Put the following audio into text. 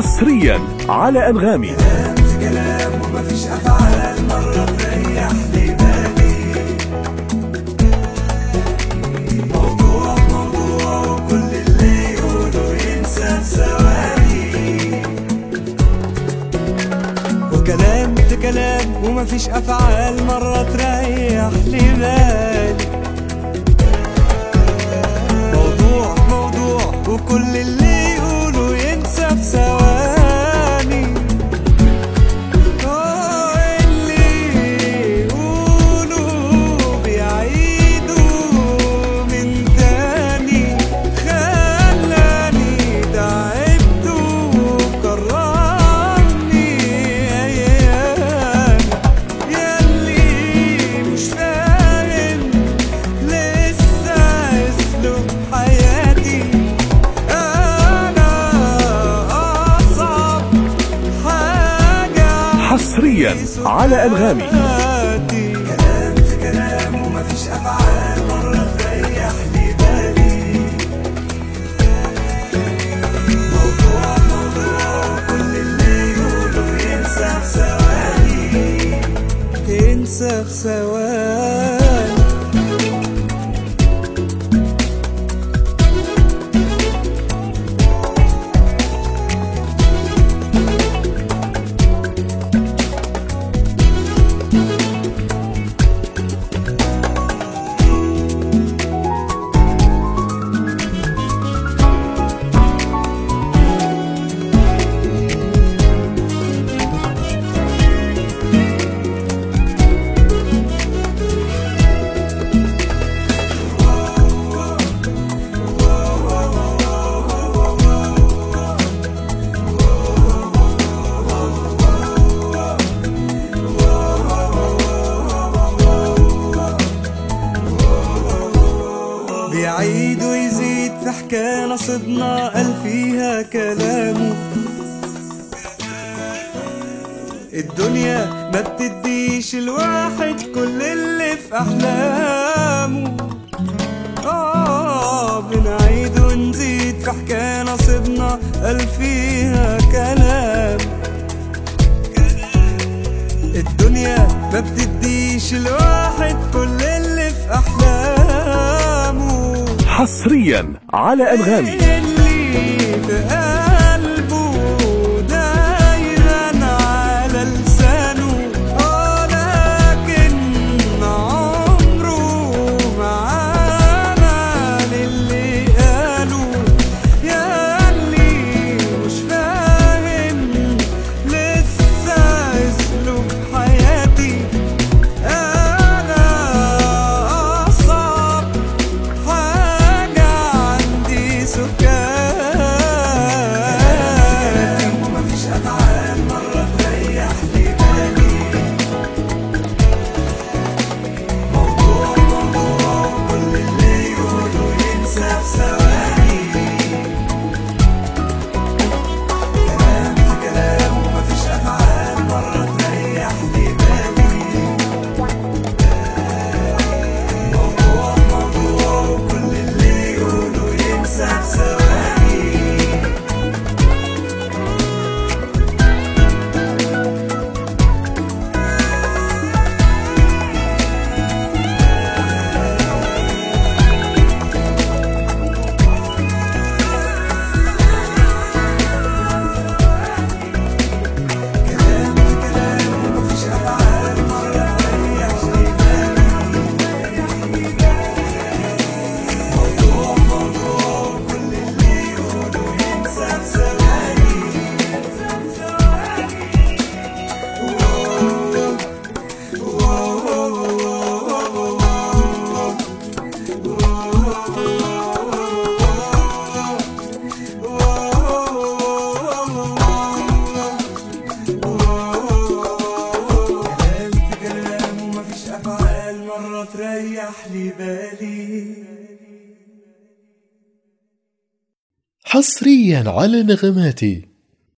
حصريا على أنغامي. كلام ومفيش افعال مره تريح لي بالي موضوع موضوع وكل اللي يقوله ينسى في وكلام في كلام ومفيش أفعال مرة تريح لي بالي. حصريا على أنغامي كلام في كلام ومفيش أفعال مرة بالي موضوع موضوع كل اللي ينسى ينسى في ثواني نصبنا قال فيها كلامه. الدنيا ما بتديش الواحد كل اللي في أحلامه. آه بنعيد ونزيد في حكاية نصبنا قال فيها كلام. الدنيا ما بتديش الواحد كل حصريا على أنغامي ينسى مرة تريح لي بالي. حصريا على نغماتي.